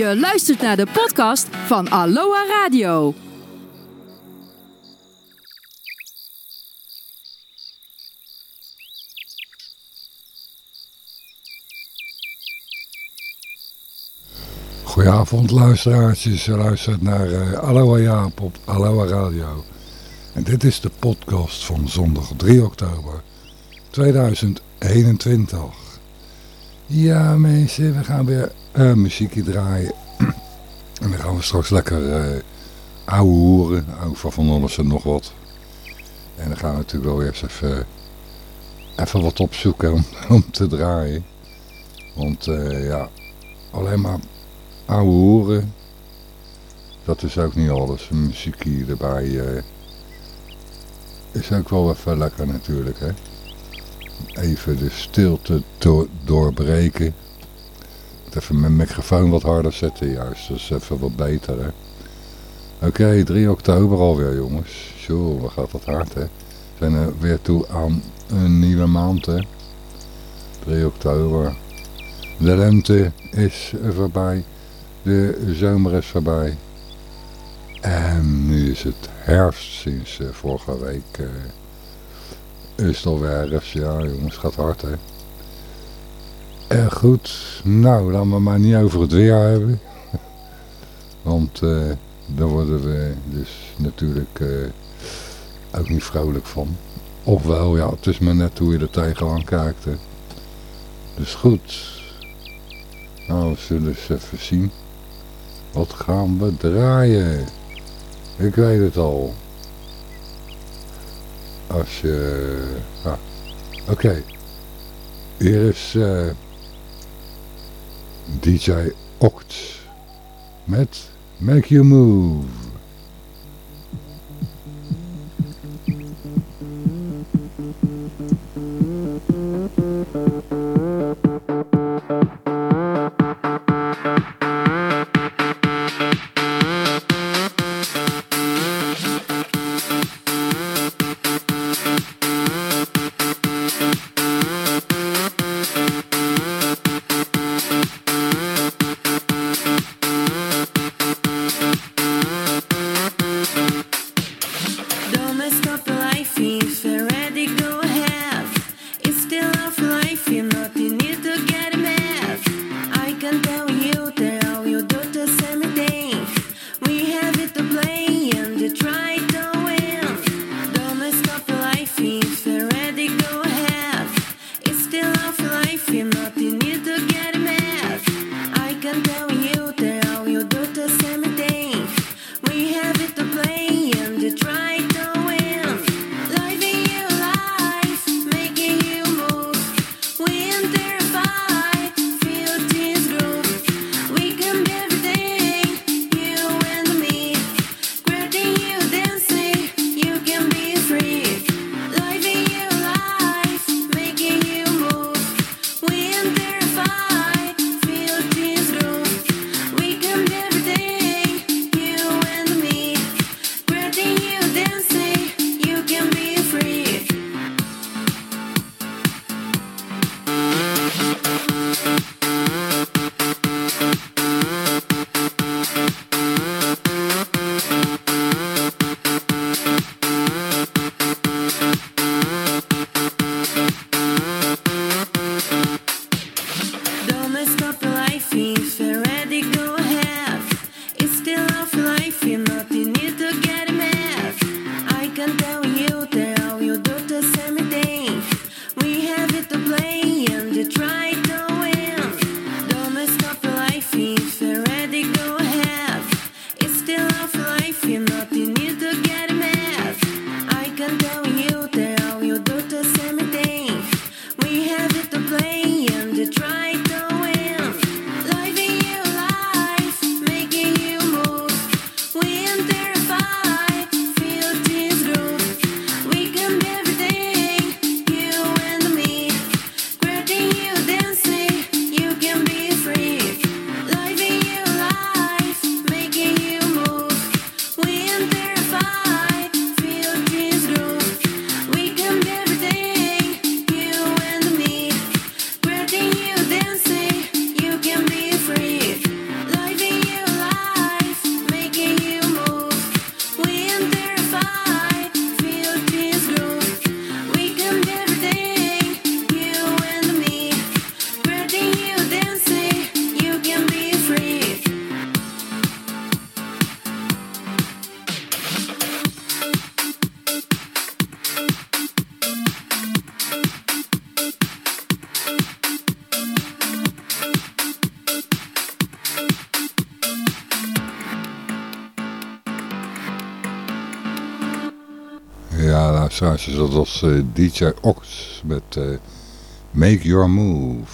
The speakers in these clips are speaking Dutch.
Je luistert naar de podcast van Aloha Radio. Goedenavond luisteraars, je luistert naar uh, Aloha Jaap op Aloha Radio. En dit is de podcast van zondag 3 oktober 2021. Ja mensen, we gaan weer uh, muziekje draaien. en dan gaan we straks lekker uh, ouwe horen, over van alles en nog wat. En dan gaan we natuurlijk wel eerst even, even wat opzoeken om, om te draaien. Want uh, ja, alleen maar ouwe horen, dat is ook niet alles. Muziek hier erbij is ook wel even lekker natuurlijk, hè. Even de stilte do doorbreken. Even mijn microfoon wat harder zetten, juist. Dat is even wat beter, hè. Oké, okay, 3 oktober alweer, jongens. Zo, wat gaat dat hard, hè. We zijn er weer toe aan een nieuwe maand, hè. 3 oktober. De lente is voorbij. De zomer is voorbij. En nu is het herfst sinds uh, vorige week. Is het alweer herfst. Ja jongens, gaat hard hè. Uh, goed, nou laten we maar niet over het weer hebben. Want daar worden we dus natuurlijk ook niet vrolijk van. Ofwel, ja, het is maar net hoe je er tegenaan kijkt. Dus goed. Nou, we zullen eens even zien. Wat gaan we draaien? Ik weet het al. Als je... Ah, Oké. Okay. Hier is uh, DJ Oct met Make You Move. Dat was uh, DJ Ox met uh, Make Your Move.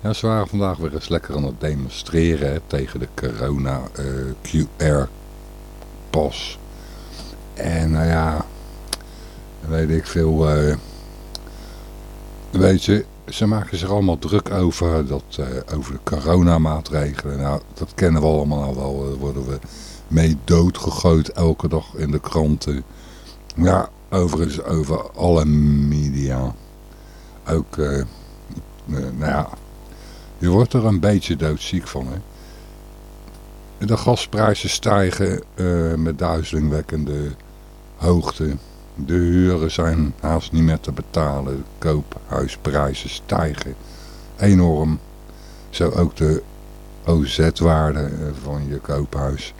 Ja, ze waren vandaag weer eens lekker aan het demonstreren tegen de corona uh, QR-pas. En nou ja, weet ik veel... weet je, ze maken zich allemaal druk over, dat, over de coronamaatregelen. Nou, dat kennen we allemaal al wel. Daar worden we mee doodgegooid elke dag in de kranten. Ja, overigens over alle media. Ook, uh, nou ja, je wordt er een beetje doodziek van, hè. De gasprijzen stijgen uh, met duizelingwekkende hoogte. De huren zijn haast niet meer te betalen. Koophuisprijzen stijgen enorm. Zo ook de OZ-waarde van je koophuis.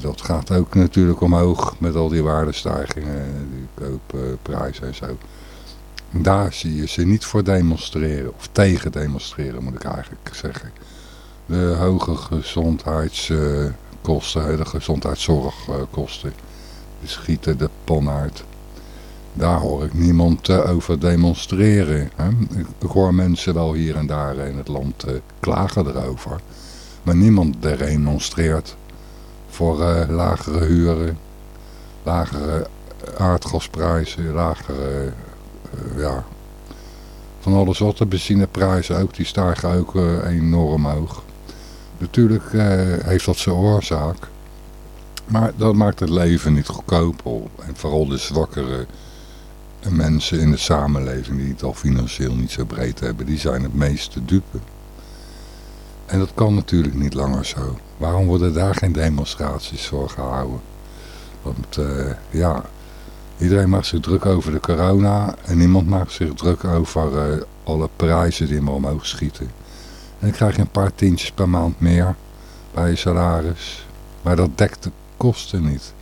Dat gaat ook natuurlijk omhoog met al die waardestijgingen, koopprijzen en zo. Daar zie je ze niet voor demonstreren, of tegen demonstreren moet ik eigenlijk zeggen. De hoge gezondheidskosten, de gezondheidszorgkosten, die schieten de pan uit. Daar hoor ik niemand eh, over demonstreren. Ik hoor mensen wel hier en daar in het land eh, klagen erover. Maar niemand demonstreert voor lagere huren, lagere aardgasprijzen, lagere, uh, ja, van alles wat. De benzineprijzen ook, die stijgen ook uh, enorm hoog. Natuurlijk heeft dat zijn oorzaak. Maar dat maakt het leven niet goedkoper. En vooral de zwakkere mensen in de samenleving die het al financieel niet zo breed hebben, die zijn het meeste dupe. En dat kan natuurlijk niet langer zo. Waarom worden daar geen demonstraties voor gehouden? Want ja, iedereen maakt zich druk over de corona en niemand maakt zich druk over uh, alle prijzen die maar omhoog schieten. En dan krijg je een paar tientjes per maand meer bij je salaris. Maar dat dekt de kosten niet.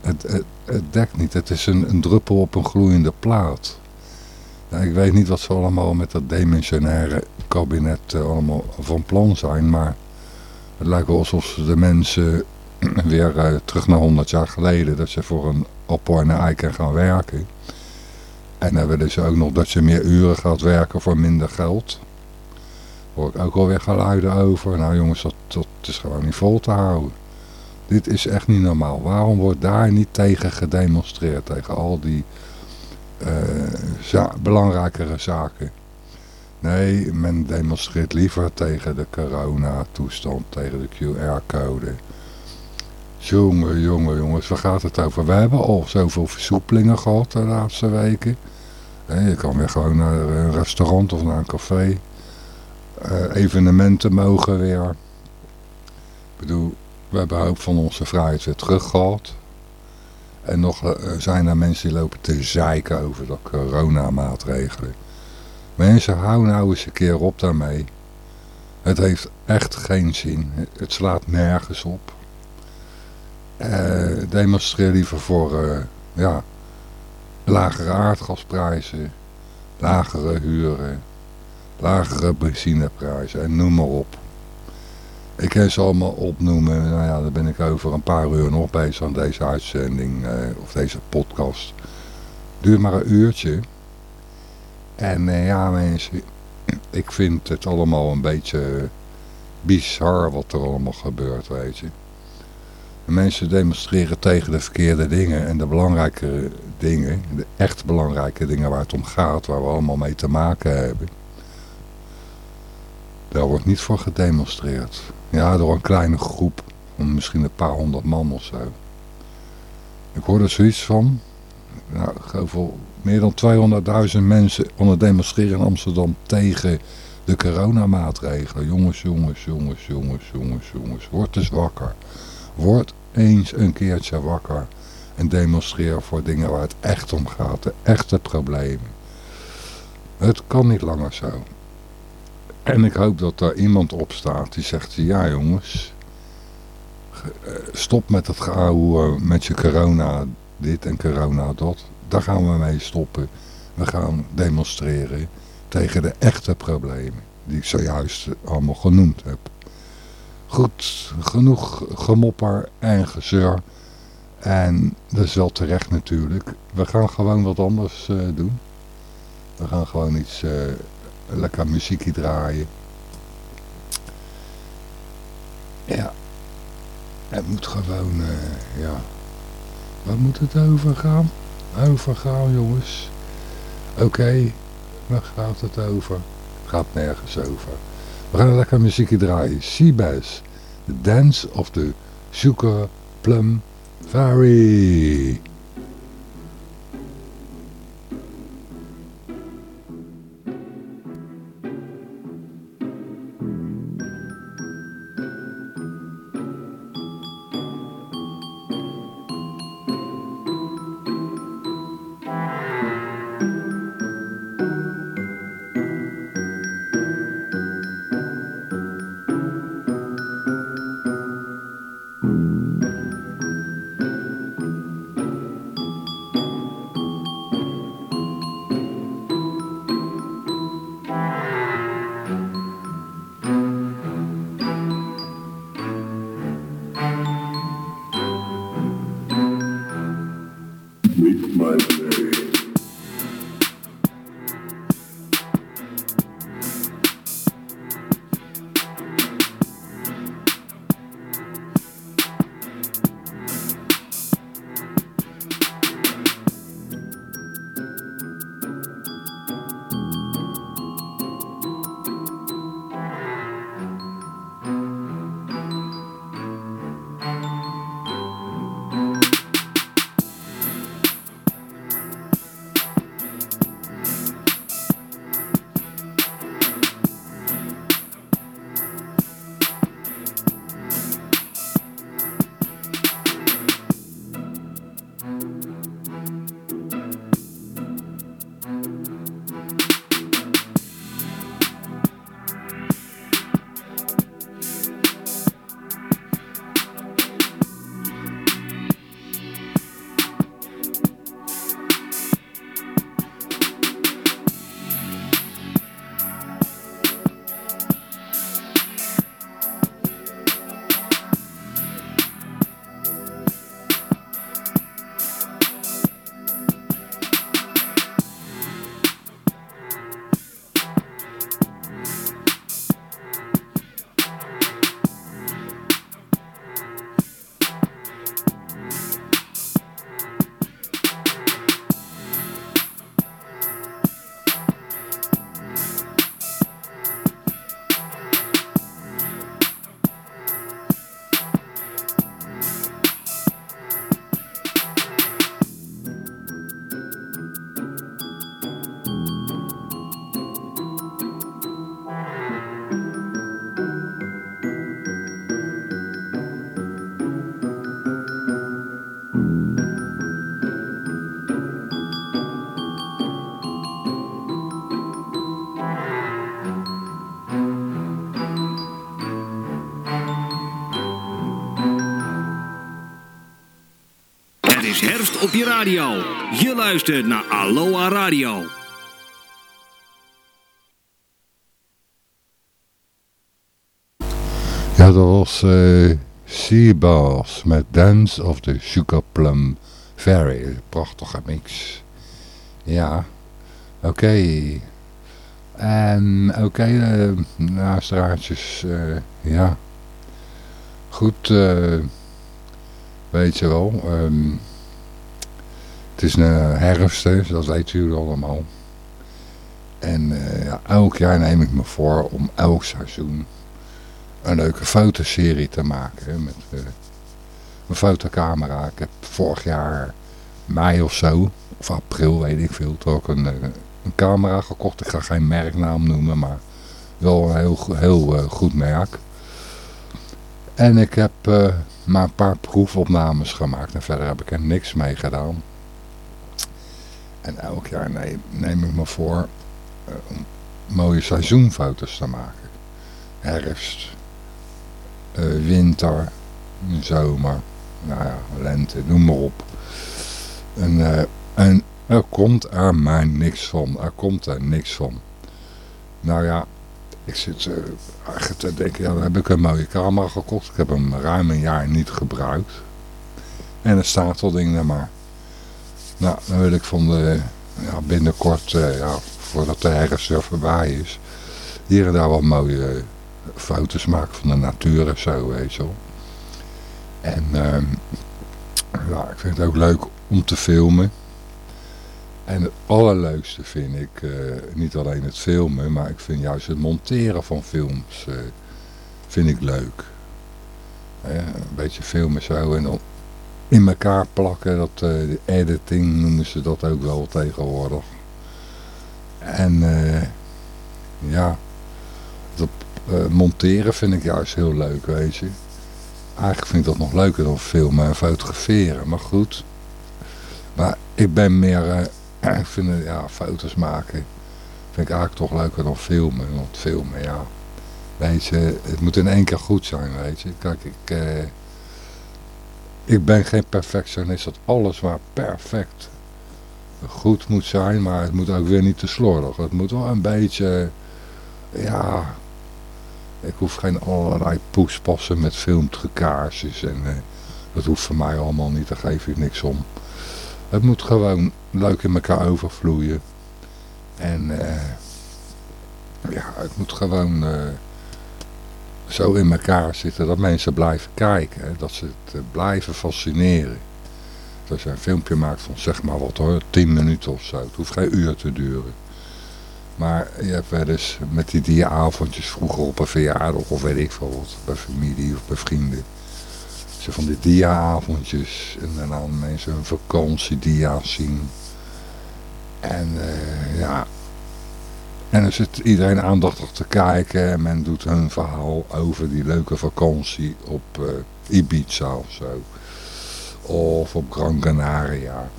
Het, het, het dekt niet. Het is een, een druppel op een gloeiende plaat. Nou, ik weet niet wat ze allemaal met dat dimensionaire kabinet uh, allemaal van plan zijn. Maar het lijkt wel alsof de mensen weer uh, terug naar 100 jaar geleden. Dat ze voor een appel en een eiken gaan werken. En dan willen ze ook nog dat je meer uren gaat werken voor minder geld. Hoor ik ook alweer geluiden over. Nou jongens, dat, dat is gewoon niet vol te houden. Dit is echt niet normaal. Waarom wordt daar niet tegen gedemonstreerd? Tegen al die za belangrijkere zaken. Nee, men demonstreert liever tegen de coronatoestand, tegen de QR-code. Jongen, jongen, jongens, waar gaat het over? We hebben al zoveel versoepelingen gehad de laatste weken. je kan weer gewoon naar een restaurant of naar een café. Uh, evenementen mogen weer. Ik bedoel, we hebben hoop van onze vrijheid weer teruggehaald. En nog uh, zijn er mensen die lopen te zeiken over de coronamaatregelen. Mensen, hou nou eens een keer op daarmee. Het heeft echt geen zin. Het slaat nergens op. Uh, demonstreer liever voor uh, ja, lagere aardgasprijzen, lagere huren, lagere benzineprijzen en noem maar op. Ik kan ze allemaal opnoemen. Nou ja, daar ben ik over een paar uur nog bezig aan deze uitzending uh, of deze podcast. Duurt maar een uurtje. En ja mensen, ik vind het allemaal een beetje bizar wat er allemaal gebeurt, weet je. Mensen demonstreren tegen de verkeerde dingen en de belangrijke dingen, de echt belangrijke dingen waar het om gaat, waar we allemaal mee te maken hebben. Daar wordt niet voor gedemonstreerd. Ja, door een kleine groep, misschien een paar honderd man of zo. Ik hoorde zoiets van, nou, meer dan 200.000 mensen onder demonstreren in Amsterdam tegen de coronamaatregelen. Jongens, jongens, jongens, jongens, jongens, jongens. Word eens wakker. Word eens een keertje wakker. En demonstreer voor dingen waar het echt om gaat. De echte problemen. Het kan niet langer zo. En ik hoop dat daar iemand op staat die zegt, ja jongens, eh, stop met het gehouden met je corona dit en corona dat. Daar gaan we mee stoppen. We gaan demonstreren tegen de echte problemen die ik zojuist allemaal genoemd heb. Goed, genoeg gemopper en gezeur. En dat is wel terecht natuurlijk. We gaan gewoon wat anders uh, doen. We gaan gewoon iets uh, lekker muziekje draaien. Ja. Het moet gewoon, uh, ja. Wat moet het over gaan? Over gaan jongens. Oké, okay. waar gaat het over? Gaat nergens over. We gaan lekker muziekje draaien. Seabass. The Dance of the Sugar Plum Fairy. Je radio. Je luistert naar Aloha Radio. Ja, dat was uh, Seabass met Dance of the Sugar Plum Fairy. Prachtige mix. Ja, oké. En oké, okay, uh, eh, naasteraadjes, uh, ja. Goed, weet je wel. Um, het is een herfst, hè, dat weten jullie allemaal. En uh, ja, elk jaar neem ik me voor om elk seizoen een leuke fotoserie te maken. met uh, een fotocamera. Ik heb vorig jaar mei of zo, of april weet ik veel, toch een, eh, een camera gekocht. Ik ga geen merknaam noemen, maar wel een heel, heel goed merk. En ik heb maar een paar proefopnames gemaakt en verder heb ik er niks mee gedaan. En elk jaar neem, neem ik me voor uh, om mooie seizoenfoto's te maken. Herfst, uh, winter, zomer, nou ja, lente, noem maar op. En, uh, en er komt er maar niks van. Er komt er niks van. Nou ja, ik zit uh, eigenlijk te denken, ja, heb ik een mooie camera gekocht. Ik heb hem ruim een jaar niet gebruikt. En een statelding dan maar. Nou, dan wil ik van de, ja, binnenkort, uh, ja, voordat de herfst er voorbij is, hier en daar wat mooie foto's maken van de natuur en zo, weet je wel. En uh, ja, ik vind het ook leuk om te filmen. En het allerleukste vind ik uh, niet alleen het filmen, maar ik vind juist het monteren van films uh, vind ik leuk. Een beetje filmen zo en dan in elkaar plakken, dat, de editing noemen ze dat ook wel tegenwoordig. En ja, dat monteren vind ik juist heel leuk, weet je. Eigenlijk vind ik dat nog leuker dan filmen en fotograferen, maar goed. Maar ik ben meer ik vind ja, foto's maken vind ik eigenlijk toch leuker dan filmen. Want filmen, ja, weet je, het moet in één keer goed zijn, weet je. Kijk, ik, eh, ik ben geen perfectionist dat alles maar perfect goed moet zijn, maar het moet ook weer niet te slordig. Het moet wel een beetje, ja, ik hoef geen allerlei poespassen met filmtrucages en uh, dat hoeft voor mij allemaal niet, daar geef ik niks om. Het moet gewoon leuk in elkaar overvloeien. En uh, ja, het moet gewoon uh, zo in elkaar zitten dat mensen blijven kijken. Dat ze het uh, blijven fascineren. Als je een filmpje maakt van zeg maar wat hoor, 10 minuten of zo. Het hoeft geen uur te duren. Maar je hebt wel eens met die dieavondjes vroeger op een verjaardag of weet ik veel wat. Bij familie of bij vrienden van die dia-avondjes. En dan mensen een vakantiedia's zien. En uh, ja. En dan zit iedereen aandachtig te kijken. En men doet hun verhaal over die leuke vakantie op uh, Ibiza of zo. Of op Gran Canaria.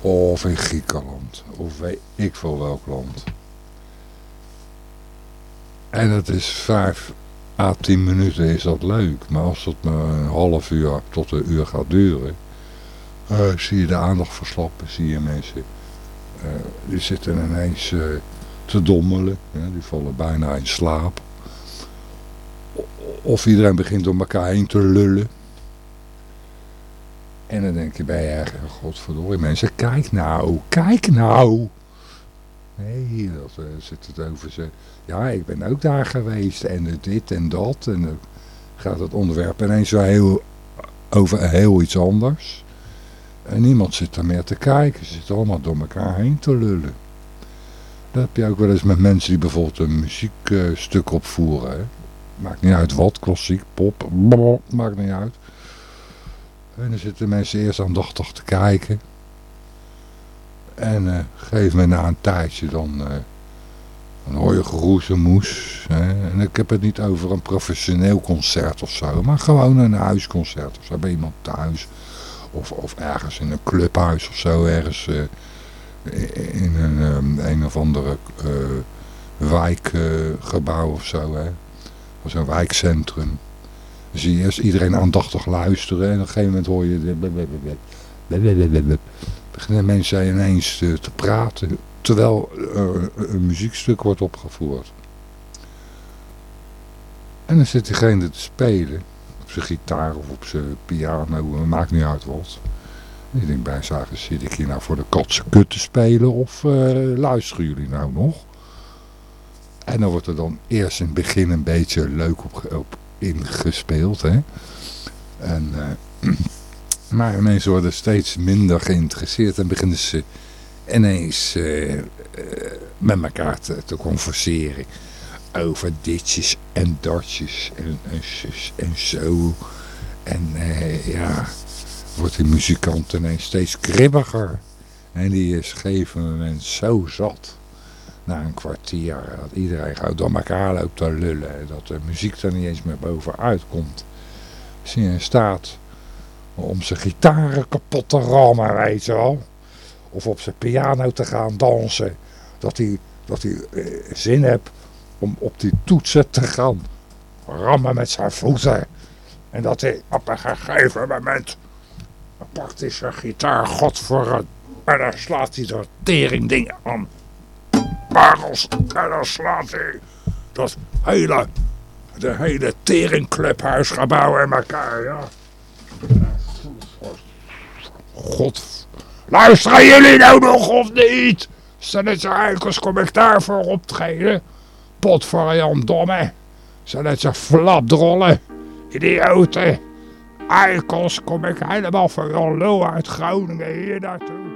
Of in Griekenland. Of weet ik veel welk land. En het is vijf à 10 minuten is dat leuk. Maar als het maar een half uur tot een uur gaat duren, uh, zie je de aandacht verslappen. Zie je mensen, uh, die zitten ineens te dommelen. die vallen bijna in slaap. Of iedereen begint door elkaar heen te lullen. En dan denk je bij je godverdorie mensen, kijk nou, kijk nou. Nee, dat uh, zit het over ze. Ja, ik ben ook daar geweest en dit en dat. En dan gaat het onderwerp ineens heel, over heel iets anders. En niemand zit er meer te kijken. Ze zitten allemaal door elkaar heen te lullen. Dat heb je ook wel eens met mensen die bijvoorbeeld een muziekstuk opvoeren. Maakt niet uit wat, klassiek, pop, maakt niet uit. En dan zitten mensen eerst aandachtig te kijken. En uh, geef me na een tijdje dan, uh, dan hoor je? En ik heb het niet over een professioneel concert of zo. Maar gewoon een huisconcert of zo bij iemand thuis. Of, of ergens in een clubhuis of zo. Ergens uh, in een, um, een of andere wijkgebouw of zo. Hè? Of zo'n wijkcentrum. Dan zie je eerst iedereen aandachtig luisteren. En op een gegeven moment hoor je beginnen mensen ineens te, te praten terwijl uh, een muziekstuk wordt opgevoerd. En dan zit diegene te spelen, op zijn gitaar of op zijn piano, maakt niet uit wat. Ik denk bij zagen, zit ik hier nou voor de katse kut te spelen of uh, luisteren jullie nou nog? En dan wordt er dan eerst in het begin een beetje leuk op, op ingespeeld. Hè? En... Uh, Maar mensen worden steeds minder geïnteresseerd en beginnen ze ineens uh, met elkaar te, converseren. Over ditjes en datjes en, en en zo. En ja, wordt die muzikant ineens steeds kribbiger. En die is op een gegeven moment zo zat. Na een kwartier dat iedereen gaat door elkaar loopt te lullen. Dat de muziek er niet eens meer bovenuit komt. Als je in staat om zijn gitaren kapot te rammen, weet je wel. Of op zijn piano te gaan dansen. Dat hij, dat hij eh, zin hebt om op die toetsen te gaan rammen met zijn voeten. En dat hij op een gegeven moment pakt hij zijn gitaar, godver en dan slaat hij dat teringding aan. Parels, en dan slaat hij dat hele, de hele teringclubhuisgebouw in elkaar, ja. God. Luisteren jullie nou nog of niet? Stelletje eikels kom ik daarvoor optreden. Pot voor Jan Domme. Stelletje flapdrollen. Idioten. Eikels kom ik helemaal voor Jan Lo uit Groningen hier naartoe.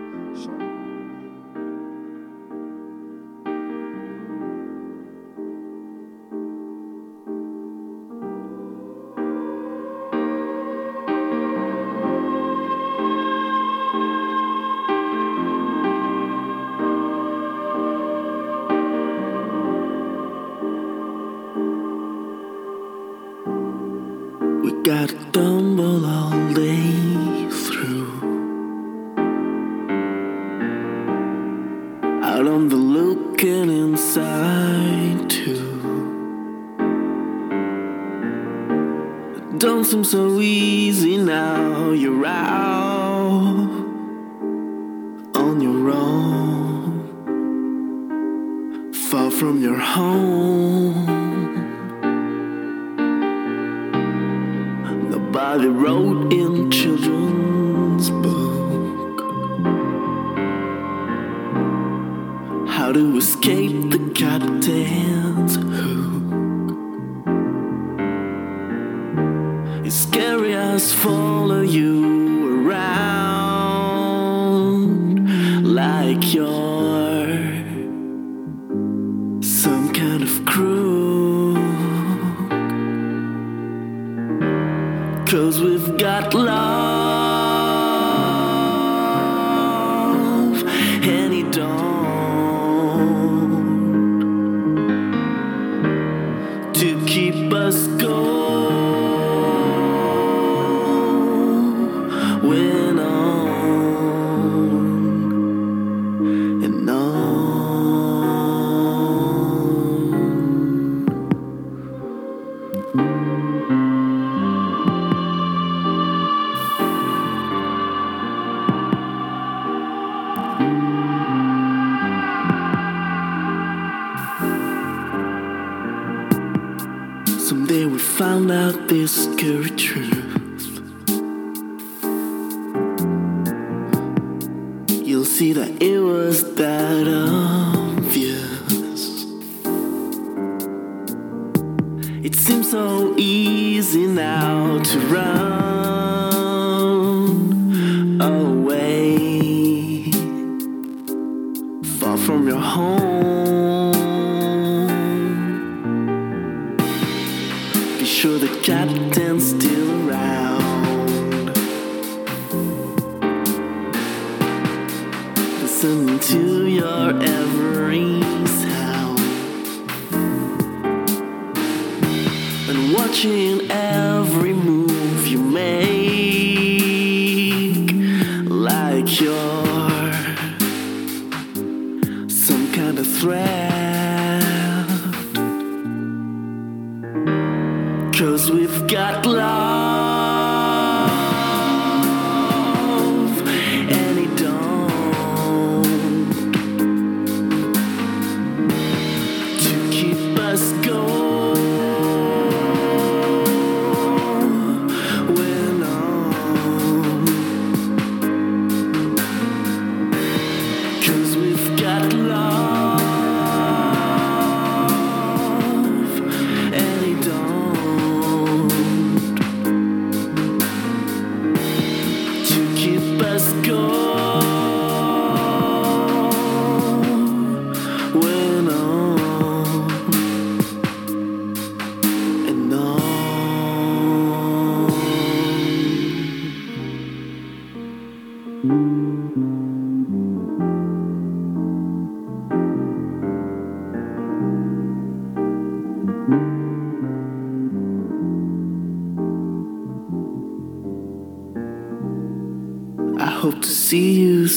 gotta stumble all Out on the looking inside too. Don't seem so easy now. You're out on your own, far from your home. Nobody wrote in truth. You'll see that it was that obvious. It seems so easy now to run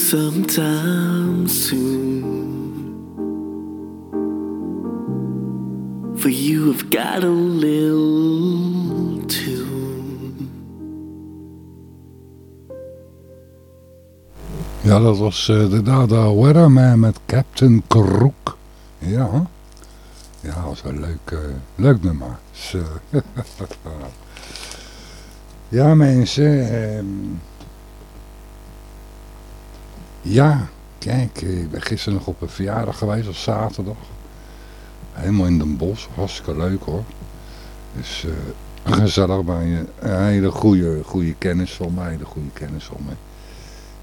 sometime soon. For you have got a little tune. Ja, dat was eh, de Dada Weatherman met Captain Crook. Ja, ja, dat was een leuk, eh, leuk nummer. Zo. ja, mensen. ehm, Ja, kijk, ik ben gisteren nog op een verjaardag geweest, op zaterdag. Helemaal in Den Bosch, hartstikke leuk hoor. Dus uh, gezellig bij je. Een hele goede, goede kennis van mij, hele goede kennis van mij.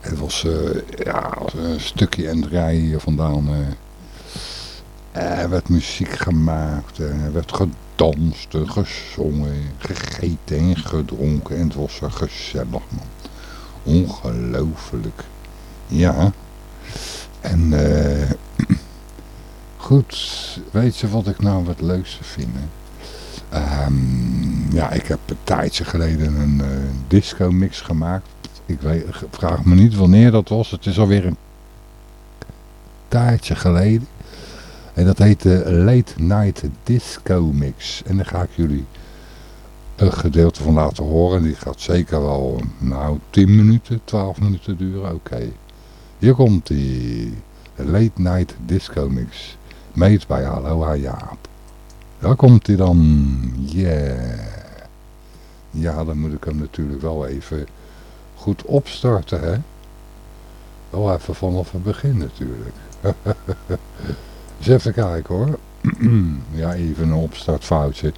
Het was, uh, ja, een stukje en rijden hier vandaan. Uh, er werd muziek gemaakt, er werd gedanst, gezongen, gegeten en gedronken. En het was gezellig man. Ongelooflijk. Ja. En uh, goed, weet je wat ik nou het leukste vind? Um, ja, ik heb een tijdje geleden een uh, disco mix gemaakt. Ik weet, vraag me niet wanneer dat was. Het is alweer een tijdje geleden. En dat heet de Late Night Disco Mix. En daar ga ik jullie een gedeelte van laten horen. Die gaat zeker wel, nou, 10 minuten, 12 minuten duren. Oké. Hier komt die Late Night Disco Mix. Meet bij Aloha Jaap. Daar komt hij dan. Yeah. Ja, dan moet ik hem natuurlijk wel even goed opstarten, hè. Wel even vanaf het begin natuurlijk. Eens even kijken hoor. ja, even een opstartfoutje.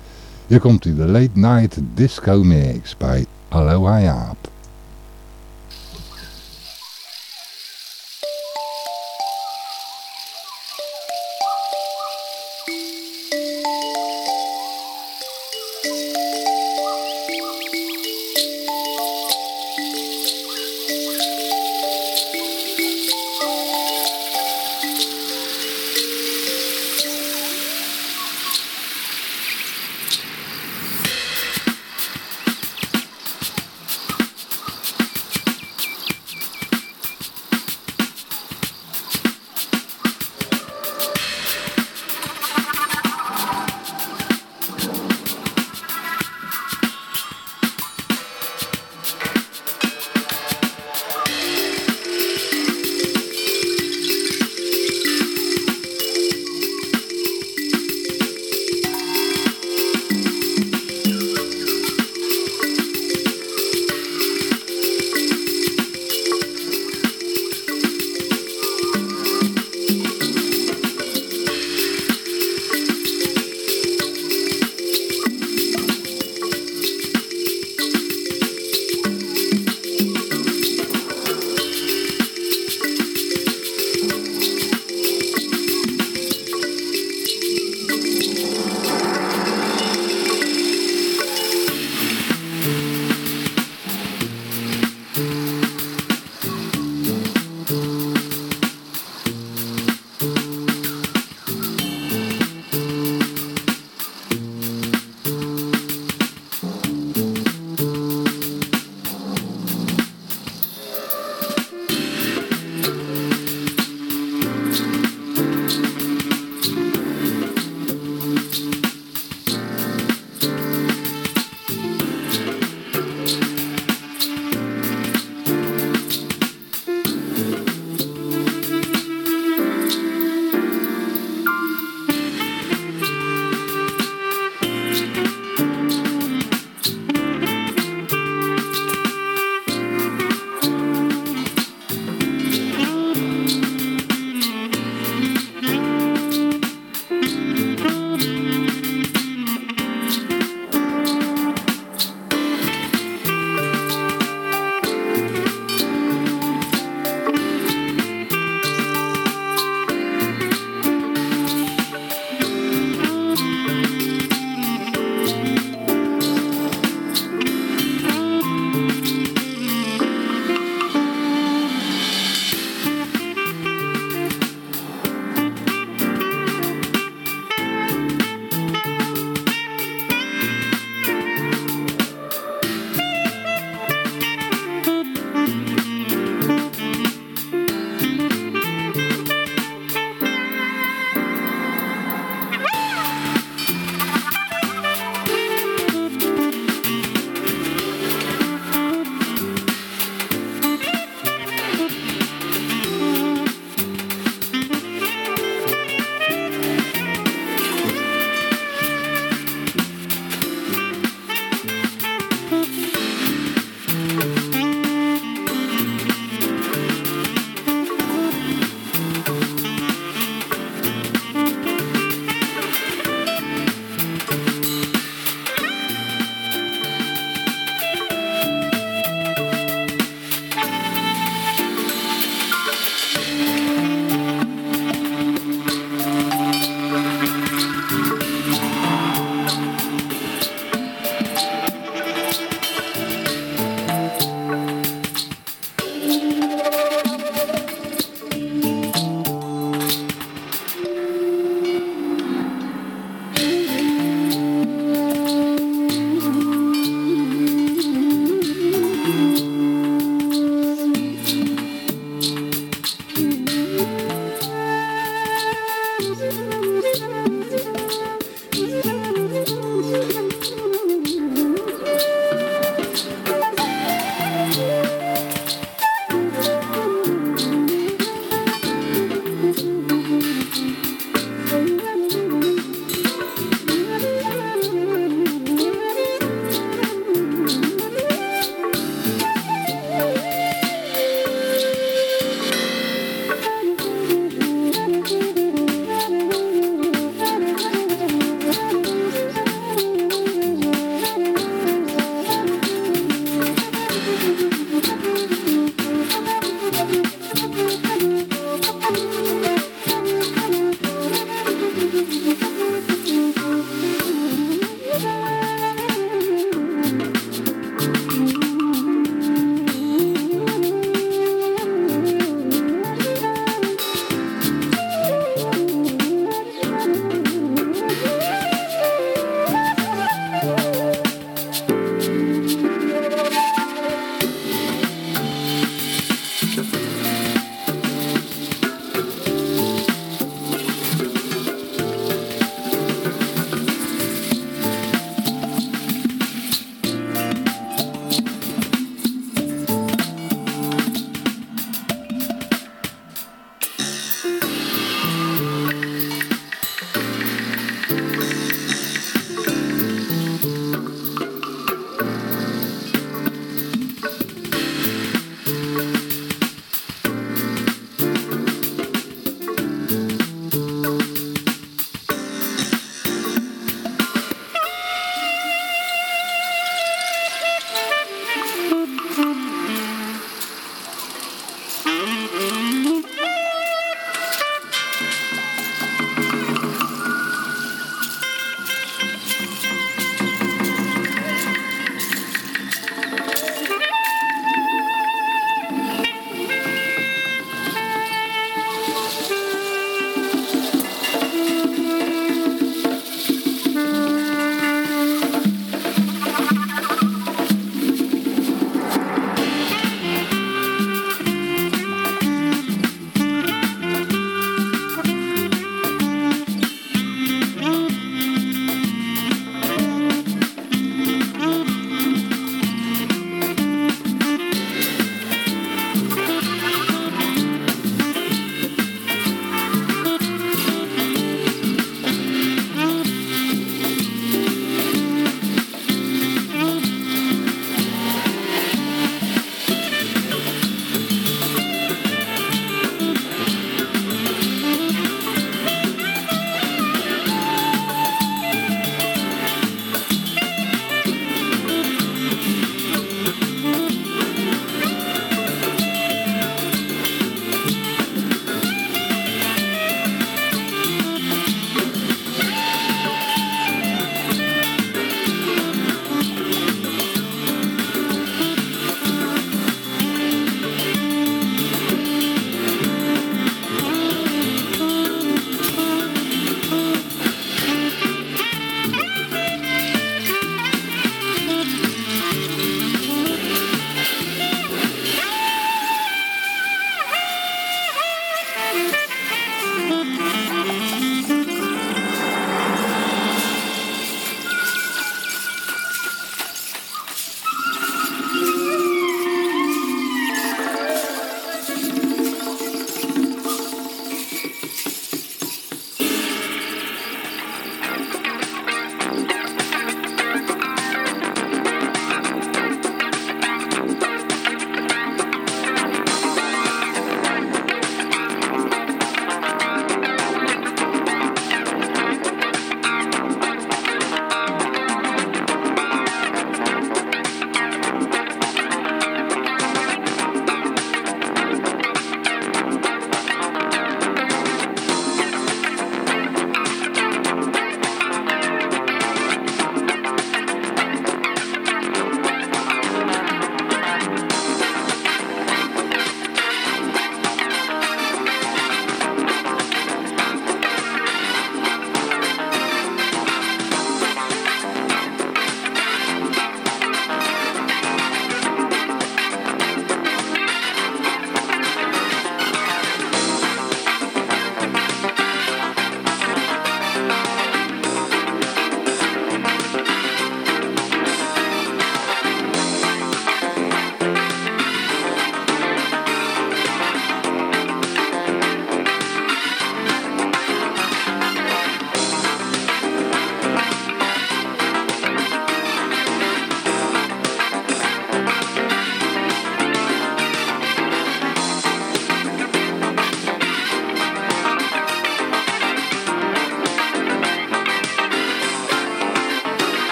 Hier komt hij, de Late Night Disco Mix bij Aloha Jaap.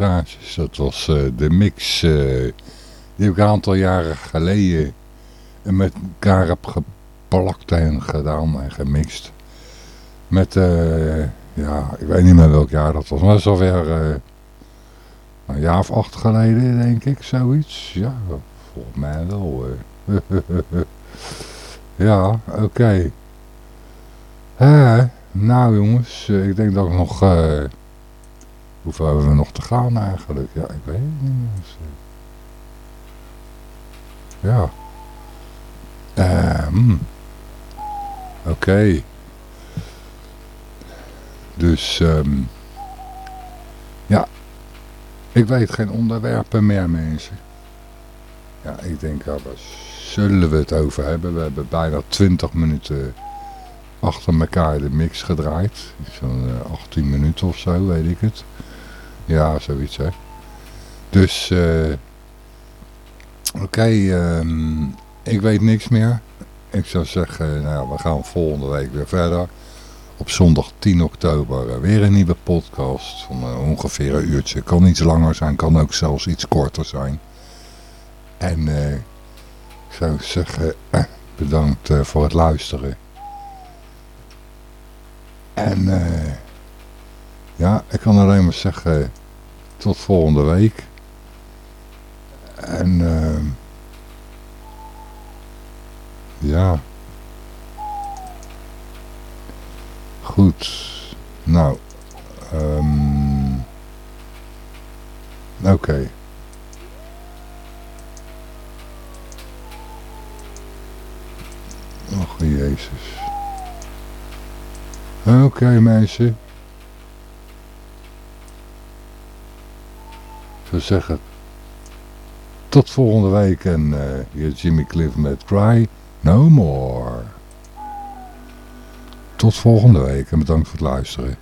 Dat was eh, de mix eh, die ik een aantal jaren geleden met elkaar heb geplakt en gedaan en gemixt. Met, eh, ja, ik weet niet meer welk jaar dat was, maar eh, een jaar of acht geleden, denk ik, zoiets. Ja, volgens mij wel. ja, oké. Nou jongens, ik denk dat ik nog... Hoeveel hebben we nog te gaan eigenlijk? Ja, ik weet het niet meer. Dus, eh, Ja. Ehm. Oké. Dus, ehm, ja. Ik weet geen onderwerpen meer, mensen. Ja, ik denk, ja, waar zullen we het over hebben? We hebben bijna 20 minuten achter elkaar de mix gedraaid. Zo'n eh, 18 minuten of zo, weet ik het. Ja, zoiets hè. Dus, eh oké, ehm, ik weet niks meer. Ik zou zeggen, nou we gaan volgende week weer verder. Op zondag 10 oktober eh, weer een nieuwe podcast van eh, ongeveer een uurtje. Kan iets langer zijn, kan ook zelfs iets korter zijn. En eh, ik zou zeggen, eh, bedankt eh, voor het luisteren. En eh, ja, ik kan alleen maar zeggen, tot volgende week. En ehm ja. Goed. Nou. ehm Oké. Och, Jezus. Oké. Ik zou zeggen, tot volgende week en eh, hier Jimmy Cliff met Cry No More. Tot volgende week en bedankt voor het luisteren.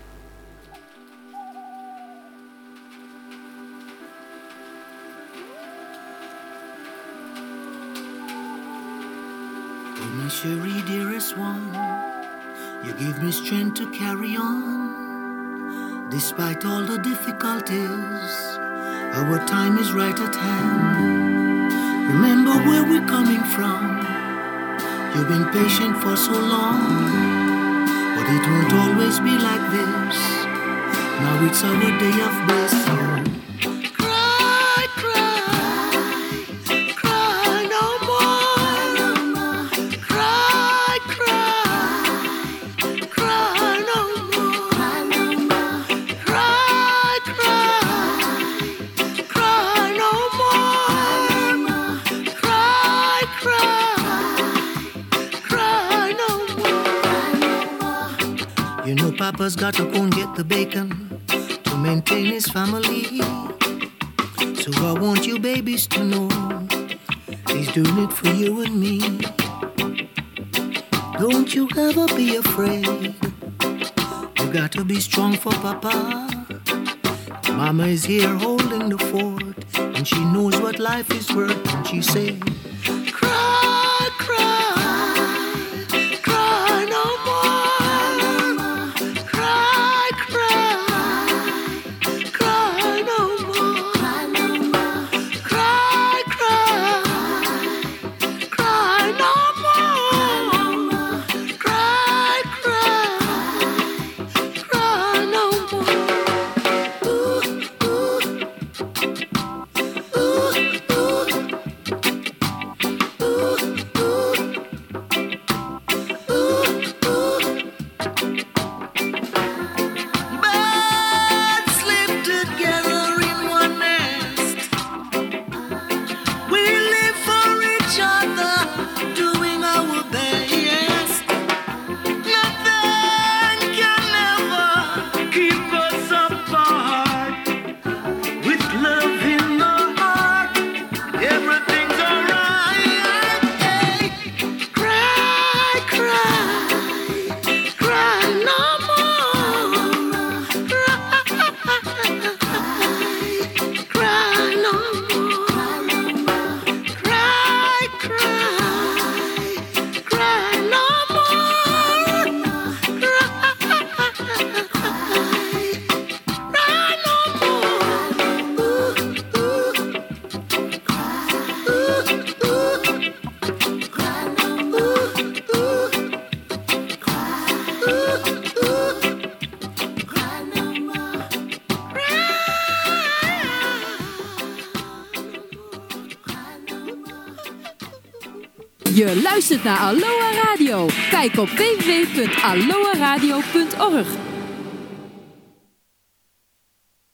Dearest one, you give me strength to carry on. Despite all the difficulties, our time is right at hand. Remember where we're coming from. You've been patient for so long, but it won't always be like this. Now it's our day of blessing. Papa's got to go and get the bacon to maintain his family. So I want you babies to know he's doing it for you and me. Don't you ever be afraid. You got to be strong for Papa. Mama is here holding the fort, and she knows what life is worth. And she said, luistert naar Aloha Radio. Kijk op www.aloha radio.org.